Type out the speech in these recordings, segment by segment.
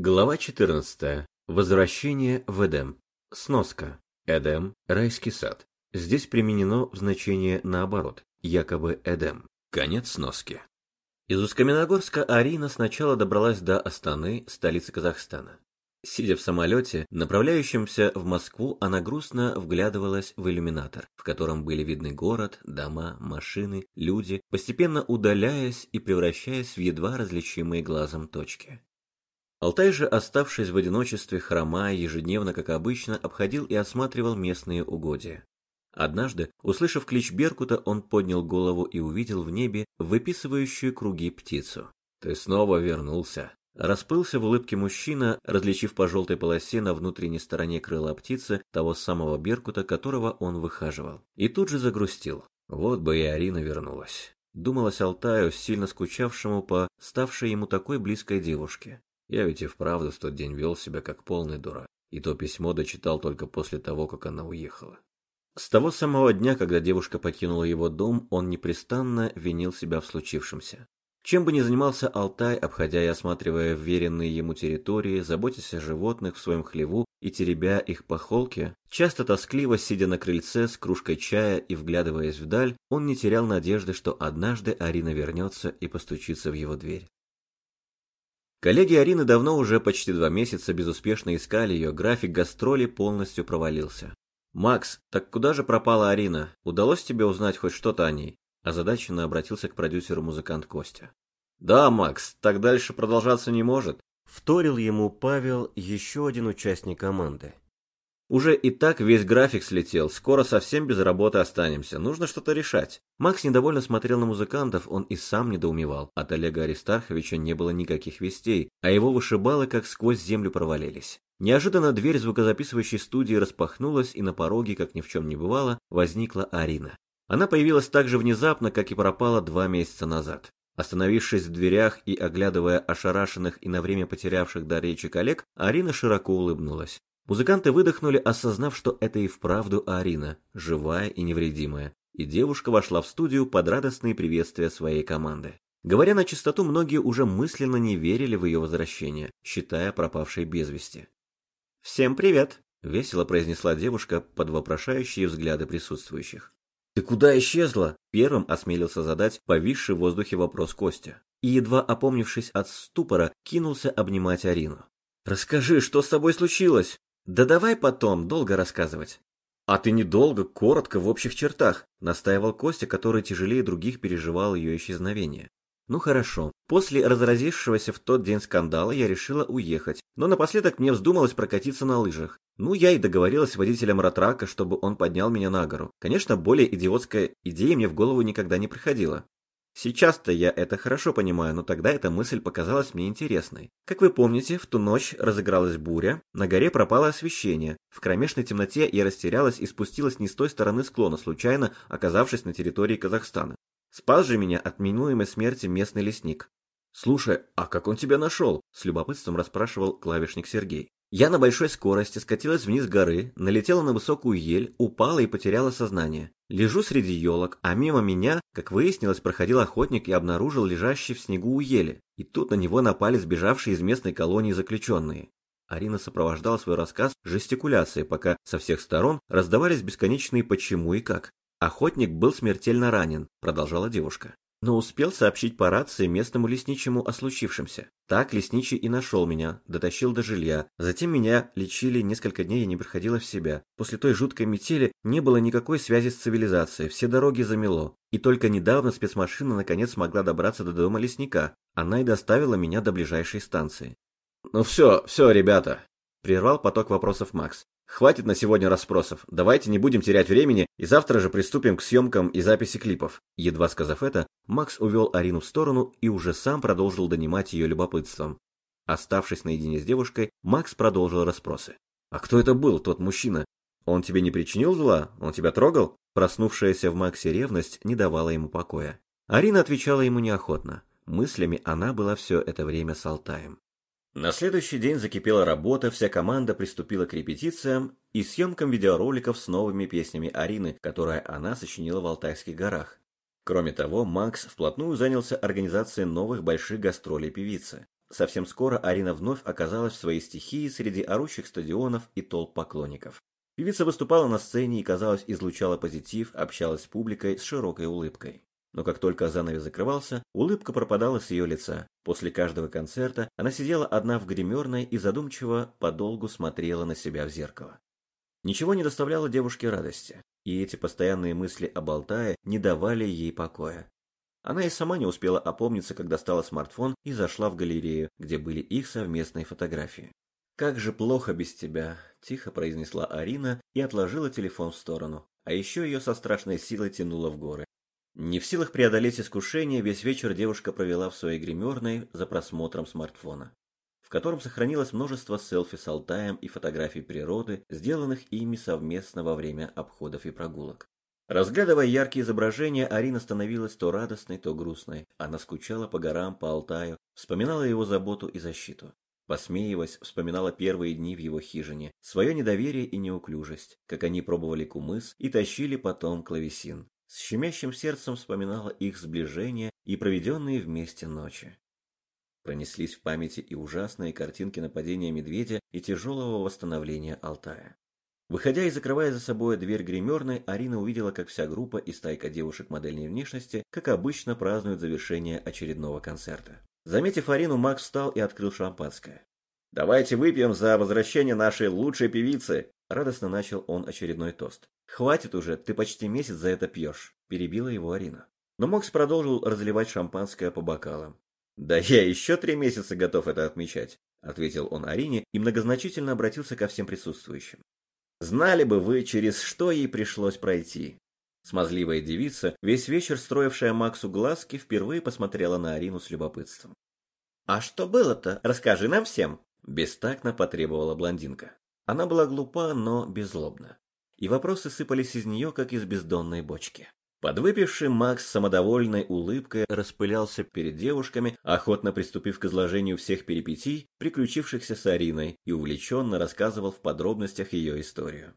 Глава 14. Возвращение в Эдем. Сноска. Эдем – райский сад. Здесь применено в значении наоборот, якобы Эдем. Конец сноски. Из Усть-Каменогорска Арина сначала добралась до Астаны, столицы Казахстана. Сидя в самолете, направляющемся в Москву, она грустно вглядывалась в иллюминатор, в котором были видны город, дома, машины, люди, постепенно удаляясь и превращаясь в едва различимые глазом точки. Алтай же, оставшись в одиночестве, хромая, ежедневно, как обычно, обходил и осматривал местные угодья. Однажды, услышав клич Беркута, он поднял голову и увидел в небе выписывающую круги птицу. «Ты снова вернулся!» Расплылся в улыбке мужчина, различив по желтой полосе на внутренней стороне крыла птицы того самого Беркута, которого он выхаживал. И тут же загрустил. Вот бы и Арина вернулась. Думалось Алтаю, сильно скучавшему по ставшей ему такой близкой девушке. Я ведь и вправду в тот день вел себя как полный дурак. И то письмо дочитал только после того, как она уехала. С того самого дня, когда девушка покинула его дом, он непрестанно винил себя в случившемся. Чем бы ни занимался Алтай, обходя и осматривая вверенные ему территории, заботясь о животных в своем хлеву и теребя их по холке, часто тоскливо сидя на крыльце с кружкой чая и вглядываясь вдаль, он не терял надежды, что однажды Арина вернется и постучится в его дверь. Коллеги Арины давно уже почти два месяца безуспешно искали ее, график гастролей полностью провалился. «Макс, так куда же пропала Арина? Удалось тебе узнать хоть что-то о ней?» Озадаченно обратился к продюсеру музыкант Костя. «Да, Макс, так дальше продолжаться не может», — вторил ему Павел, еще один участник команды. Уже и так весь график слетел, скоро совсем без работы останемся, нужно что-то решать. Макс недовольно смотрел на музыкантов, он и сам недоумевал. От Олега Аристарховича не было никаких вестей, а его вышибалы как сквозь землю провалились. Неожиданно дверь звукозаписывающей студии распахнулась, и на пороге, как ни в чем не бывало, возникла Арина. Она появилась так же внезапно, как и пропала два месяца назад. Остановившись в дверях и оглядывая ошарашенных и на время потерявших до речи коллег, Арина широко улыбнулась. Музыканты выдохнули, осознав, что это и вправду Арина, живая и невредимая, и девушка вошла в студию под радостные приветствия своей команды. Говоря на чистоту, многие уже мысленно не верили в ее возвращение, считая пропавшей без вести. «Всем привет!» — весело произнесла девушка под вопрошающие взгляды присутствующих. «Ты куда исчезла?» — первым осмелился задать повисший в воздухе вопрос Костя. И, едва опомнившись от ступора, кинулся обнимать Арину. «Расскажи, что с тобой случилось?» Да давай потом, долго рассказывать. А ты недолго, коротко, в общих чертах, настаивал Костя, который тяжелее других переживал ее исчезновение. Ну хорошо. После разразившегося в тот день скандала я решила уехать, но напоследок мне вздумалось прокатиться на лыжах. Ну, я и договорилась с водителем Ратрака, чтобы он поднял меня на гору. Конечно, более идиотская идея мне в голову никогда не приходила. Сейчас-то я это хорошо понимаю, но тогда эта мысль показалась мне интересной. Как вы помните, в ту ночь разыгралась буря, на горе пропало освещение. В кромешной темноте я растерялась и спустилась не с той стороны склона, случайно оказавшись на территории Казахстана. Спас же меня от минуемой смерти местный лесник. «Слушай, а как он тебя нашел?» – с любопытством расспрашивал клавишник Сергей. Я на большой скорости скатилась вниз горы, налетела на высокую ель, упала и потеряла сознание. Лежу среди елок, а мимо меня, как выяснилось, проходил охотник и обнаружил лежащий в снегу у ели. И тут на него напали сбежавшие из местной колонии заключенные. Арина сопровождала свой рассказ жестикуляцией, пока со всех сторон раздавались бесконечные «почему» и «как». «Охотник был смертельно ранен», — продолжала девушка но успел сообщить по рации местному лесничему о случившемся. Так лесничий и нашел меня, дотащил до жилья. Затем меня лечили, несколько дней я не приходила в себя. После той жуткой метели не было никакой связи с цивилизацией, все дороги замело. И только недавно спецмашина наконец смогла добраться до дома лесника. Она и доставила меня до ближайшей станции. «Ну все, все, ребята!» Прервал поток вопросов Макс. Хватит на сегодня расспросов. Давайте не будем терять времени и завтра же приступим к съемкам и записи клипов. Едва сказав это, Макс увел Арину в сторону и уже сам продолжил донимать ее любопытством. Оставшись наедине с девушкой, Макс продолжил расспросы. «А кто это был, тот мужчина? Он тебе не причинил зла? Он тебя трогал?» Проснувшаяся в Максе ревность не давала ему покоя. Арина отвечала ему неохотно. Мыслями она была все это время с Алтаем. На следующий день закипела работа, вся команда приступила к репетициям и съемкам видеороликов с новыми песнями Арины, которые она сочинила в Алтайских горах. Кроме того, Макс вплотную занялся организацией новых больших гастролей певицы. Совсем скоро Арина вновь оказалась в своей стихии среди орущих стадионов и толп поклонников. Певица выступала на сцене и, казалось, излучала позитив, общалась с публикой с широкой улыбкой. Но как только занавес закрывался, улыбка пропадала с ее лица. После каждого концерта она сидела одна в гримерной и задумчиво подолгу смотрела на себя в зеркало. Ничего не доставляло девушке радости, и эти постоянные мысли о Алтае не давали ей покоя. Она и сама не успела опомниться, когда достала смартфон и зашла в галерею, где были их совместные фотографии. «Как же плохо без тебя», – тихо произнесла Арина и отложила телефон в сторону. А еще ее со страшной силой тянуло в горы. Не в силах преодолеть искушение, весь вечер девушка провела в своей гримерной за просмотром смартфона, в котором сохранилось множество селфи с Алтаем и фотографий природы, сделанных ими совместно во время обходов и прогулок. Разглядывая яркие изображения, Арина становилась то радостной, то грустной. Она скучала по горам, по Алтаю, вспоминала его заботу и защиту. Посмеиваясь, вспоминала первые дни в его хижине, свое недоверие и неуклюжесть, как они пробовали кумыс и тащили потом клавесин. С щемящим сердцем вспоминала их сближение и проведенные вместе ночи. Пронеслись в памяти и ужасные картинки нападения медведя и тяжелого восстановления Алтая. Выходя и закрывая за собой дверь гримерной, Арина увидела, как вся группа и стайка девушек модельной внешности, как обычно, празднуют завершение очередного концерта. Заметив Арину, Макс встал и открыл шампанское. «Давайте выпьем за возвращение нашей лучшей певицы!» Радостно начал он очередной тост. «Хватит уже, ты почти месяц за это пьешь», – перебила его Арина. Но Макс продолжил разливать шампанское по бокалам. «Да я еще три месяца готов это отмечать», – ответил он Арине и многозначительно обратился ко всем присутствующим. Знали бы вы, через что ей пришлось пройти. Смазливая девица, весь вечер строившая Максу глазки, впервые посмотрела на Арину с любопытством. «А что было-то? Расскажи нам всем!» Бестактно потребовала блондинка. Она была глупа, но беззлобна. И вопросы сыпались из нее, как из бездонной бочки. Подвыпивший Макс с самодовольной улыбкой распылялся перед девушками, охотно приступив к изложению всех перипетий, приключившихся с Ариной, и увлеченно рассказывал в подробностях ее историю.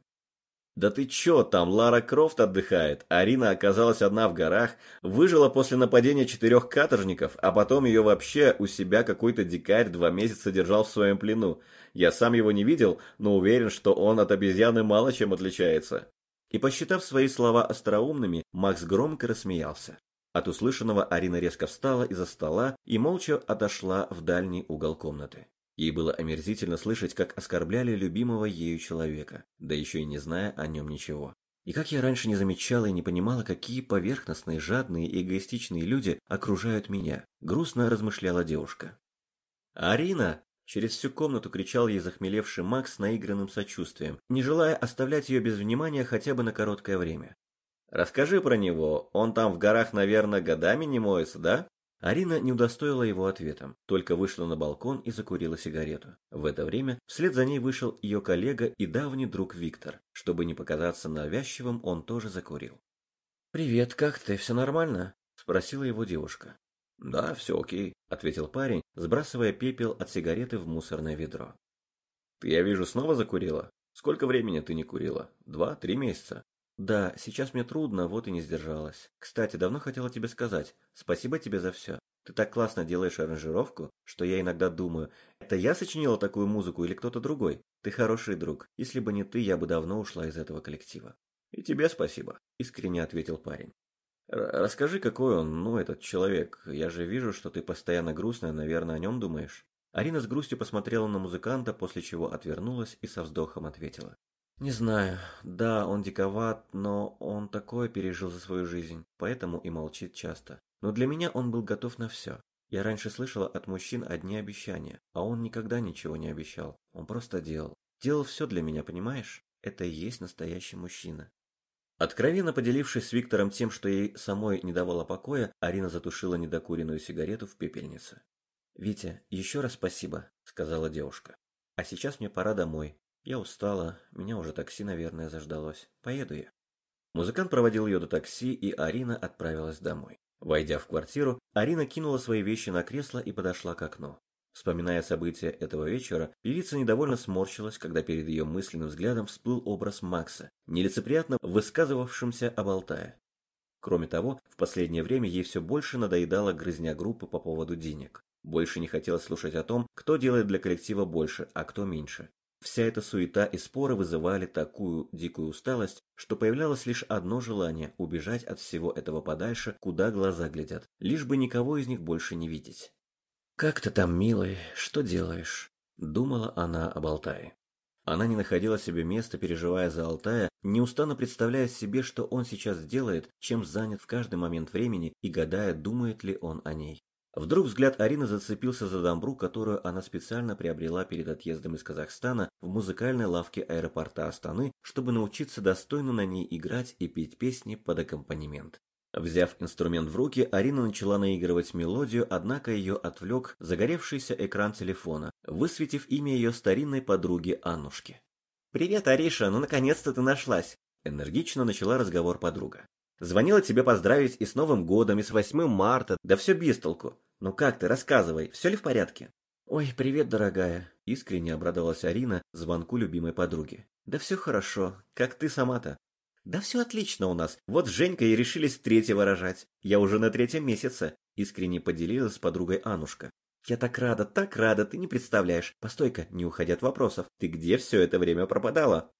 «Да ты чё, там Лара Крофт отдыхает, Арина оказалась одна в горах, выжила после нападения четырех каторжников, а потом ее вообще у себя какой-то дикарь два месяца держал в своем плену. Я сам его не видел, но уверен, что он от обезьяны мало чем отличается. И посчитав свои слова остроумными, Макс громко рассмеялся. От услышанного Арина резко встала из-за стола и молча отошла в дальний угол комнаты. Ей было омерзительно слышать, как оскорбляли любимого ею человека, да еще и не зная о нем ничего. И как я раньше не замечала и не понимала, какие поверхностные, жадные и эгоистичные люди окружают меня, грустно размышляла девушка. «Арина!» Через всю комнату кричал ей захмелевший Макс наигранным сочувствием, не желая оставлять ее без внимания хотя бы на короткое время. «Расскажи про него, он там в горах, наверное, годами не моется, да?» Арина не удостоила его ответом, только вышла на балкон и закурила сигарету. В это время вслед за ней вышел ее коллега и давний друг Виктор. Чтобы не показаться навязчивым, он тоже закурил. «Привет, как ты? Все нормально?» – спросила его девушка. «Да, все окей», — ответил парень, сбрасывая пепел от сигареты в мусорное ведро. «Ты, я вижу, снова закурила? Сколько времени ты не курила? Два-три месяца?» «Да, сейчас мне трудно, вот и не сдержалась. Кстати, давно хотела тебе сказать. Спасибо тебе за все. Ты так классно делаешь аранжировку, что я иногда думаю, это я сочинила такую музыку или кто-то другой? Ты хороший друг. Если бы не ты, я бы давно ушла из этого коллектива». «И тебе спасибо», — искренне ответил парень. Расскажи, какой он, ну, этот человек. Я же вижу, что ты постоянно грустная, наверное, о нем думаешь. Арина с грустью посмотрела на музыканта, после чего отвернулась и со вздохом ответила. Не знаю. Да, он диковат, но он такое пережил за свою жизнь, поэтому и молчит часто. Но для меня он был готов на все. Я раньше слышала от мужчин одни обещания, а он никогда ничего не обещал. Он просто делал. Делал все для меня, понимаешь? Это и есть настоящий мужчина. Откровенно поделившись с Виктором тем, что ей самой не давало покоя, Арина затушила недокуренную сигарету в пепельнице. «Витя, еще раз спасибо», — сказала девушка. «А сейчас мне пора домой. Я устала, меня уже такси, наверное, заждалось. Поеду я». Музыкант проводил ее до такси, и Арина отправилась домой. Войдя в квартиру, Арина кинула свои вещи на кресло и подошла к окну. Вспоминая события этого вечера, певица недовольно сморщилась, когда перед ее мысленным взглядом всплыл образ Макса, нелицеприятно высказывавшимся об Алтае. Кроме того, в последнее время ей все больше надоедала грызня группы по поводу денег. Больше не хотелось слушать о том, кто делает для коллектива больше, а кто меньше. Вся эта суета и споры вызывали такую дикую усталость, что появлялось лишь одно желание – убежать от всего этого подальше, куда глаза глядят, лишь бы никого из них больше не видеть. «Как ты там, милый, что делаешь?» – думала она об Алтае. Она не находила себе места, переживая за Алтая, неустанно представляя себе, что он сейчас делает, чем занят в каждый момент времени и гадая, думает ли он о ней. Вдруг взгляд Арины зацепился за дамбру, которую она специально приобрела перед отъездом из Казахстана в музыкальной лавке аэропорта Астаны, чтобы научиться достойно на ней играть и петь песни под аккомпанемент. Взяв инструмент в руки, Арина начала наигрывать мелодию, однако ее отвлек загоревшийся экран телефона, высветив имя ее старинной подруги Аннушки. «Привет, Ариша, ну наконец-то ты нашлась!» Энергично начала разговор подруга. Звонила тебе поздравить и с Новым годом, и с 8 марта, да все без толку. Ну как ты, рассказывай, все ли в порядке? Ой, привет, дорогая. Искренне обрадовалась Арина звонку любимой подруги. Да все хорошо, как ты сама-то? Да все отлично у нас. Вот с Женькой и решились третьего рожать. Я уже на третьем месяце. Искренне поделилась с подругой Анушка. Я так рада, так рада, ты не представляешь. Постой-ка, не уходя от вопросов. Ты где все это время пропадала?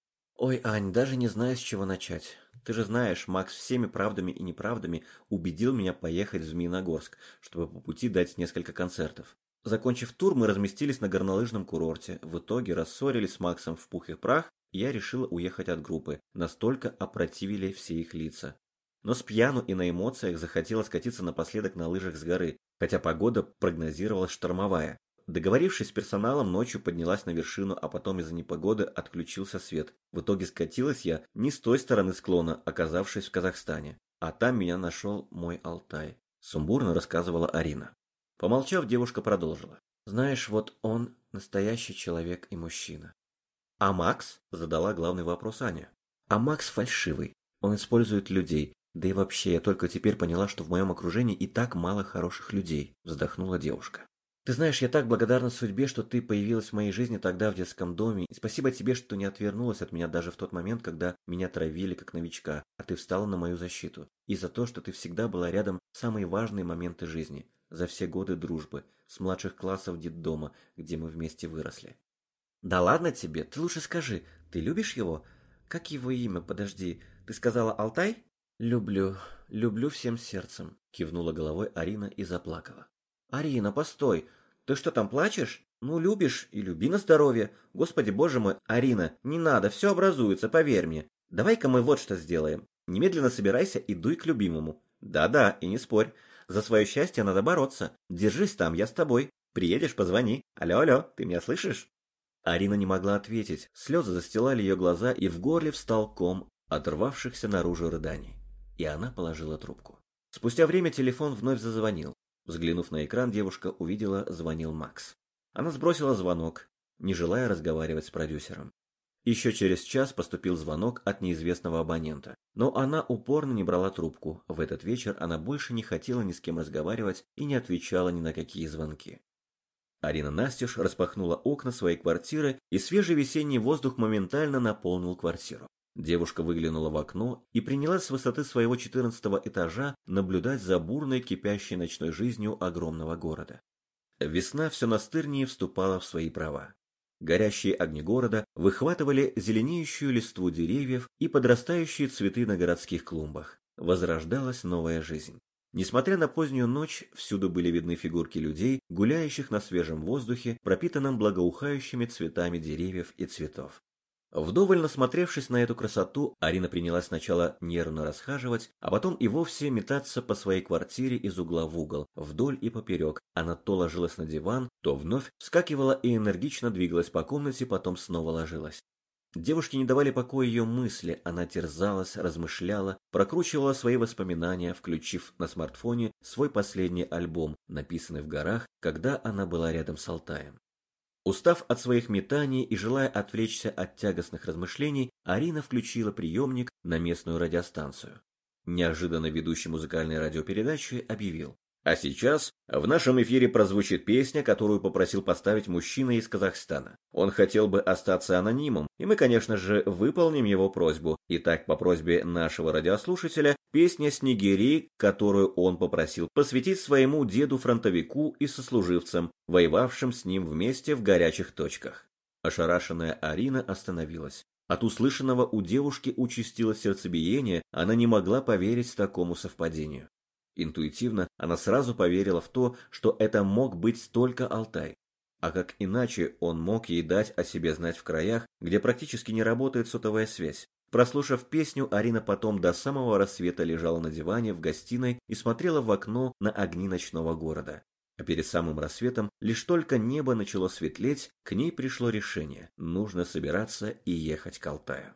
Ой, Ань, даже не знаю, с чего начать. Ты же знаешь, Макс всеми правдами и неправдами убедил меня поехать в Змеиногорск, чтобы по пути дать несколько концертов. Закончив тур, мы разместились на горнолыжном курорте. В итоге рассорились с Максом в пух и прах, и я решила уехать от группы. Настолько опротивили все их лица. Но с пьяну и на эмоциях захотела скатиться напоследок на лыжах с горы, хотя погода прогнозировалась штормовая. Договорившись с персоналом, ночью поднялась на вершину, а потом из-за непогоды отключился свет. В итоге скатилась я не с той стороны склона, оказавшись в Казахстане. А там меня нашел мой Алтай. Сумбурно рассказывала Арина. Помолчав, девушка продолжила. Знаешь, вот он настоящий человек и мужчина. А Макс? Задала главный вопрос Аня. А Макс фальшивый. Он использует людей. Да и вообще, я только теперь поняла, что в моем окружении и так мало хороших людей. Вздохнула девушка. Ты знаешь, я так благодарна судьбе, что ты появилась в моей жизни тогда в детском доме. И спасибо тебе, что не отвернулась от меня даже в тот момент, когда меня травили как новичка, а ты встала на мою защиту. И за то, что ты всегда была рядом в самые важные моменты жизни. За все годы дружбы, с младших классов детдома, где мы вместе выросли. Да ладно тебе, ты лучше скажи, ты любишь его? Как его имя, подожди, ты сказала Алтай? Люблю, люблю всем сердцем, кивнула головой Арина и заплакала. «Арина, постой! Ты что там, плачешь? Ну, любишь и люби на здоровье. Господи боже мой, Арина, не надо, все образуется, поверь мне. Давай-ка мы вот что сделаем. Немедленно собирайся и дуй к любимому. Да-да, и не спорь. За свое счастье надо бороться. Держись там, я с тобой. Приедешь, позвони. Алло-алло, ты меня слышишь?» Арина не могла ответить. Слезы застилали ее глаза, и в горле встал ком оторвавшихся наружу рыданий. И она положила трубку. Спустя время телефон вновь зазвонил. Взглянув на экран, девушка увидела, звонил Макс. Она сбросила звонок, не желая разговаривать с продюсером. Еще через час поступил звонок от неизвестного абонента, но она упорно не брала трубку. В этот вечер она больше не хотела ни с кем разговаривать и не отвечала ни на какие звонки. Арина Настеж распахнула окна своей квартиры, и свежий весенний воздух моментально наполнил квартиру. Девушка выглянула в окно и принялась с высоты своего четырнадцатого этажа наблюдать за бурной кипящей ночной жизнью огромного города. Весна все настырнее вступала в свои права. Горящие огни города выхватывали зеленеющую листву деревьев и подрастающие цветы на городских клумбах. Возрождалась новая жизнь. Несмотря на позднюю ночь, всюду были видны фигурки людей, гуляющих на свежем воздухе, пропитанном благоухающими цветами деревьев и цветов. Вдоволь насмотревшись на эту красоту, Арина принялась сначала нервно расхаживать, а потом и вовсе метаться по своей квартире из угла в угол, вдоль и поперек. Она то ложилась на диван, то вновь вскакивала и энергично двигалась по комнате, потом снова ложилась. Девушке не давали покоя ее мысли, она терзалась, размышляла, прокручивала свои воспоминания, включив на смартфоне свой последний альбом, написанный в горах, когда она была рядом с Алтаем. Устав от своих метаний и желая отвлечься от тягостных размышлений, Арина включила приемник на местную радиостанцию. Неожиданно ведущий музыкальной радиопередачи объявил. А сейчас в нашем эфире прозвучит песня, которую попросил поставить мужчина из Казахстана. Он хотел бы остаться анонимом, и мы, конечно же, выполним его просьбу. Итак, по просьбе нашего радиослушателя, песня «Снегири», которую он попросил посвятить своему деду-фронтовику и сослуживцам, воевавшим с ним вместе в горячих точках. Ошарашенная Арина остановилась. От услышанного у девушки участилось сердцебиение, она не могла поверить такому совпадению. Интуитивно она сразу поверила в то, что это мог быть только Алтай. А как иначе он мог ей дать о себе знать в краях, где практически не работает сотовая связь? Прослушав песню, Арина потом до самого рассвета лежала на диване в гостиной и смотрела в окно на огни ночного города. А перед самым рассветом, лишь только небо начало светлеть, к ней пришло решение – нужно собираться и ехать к Алтаю.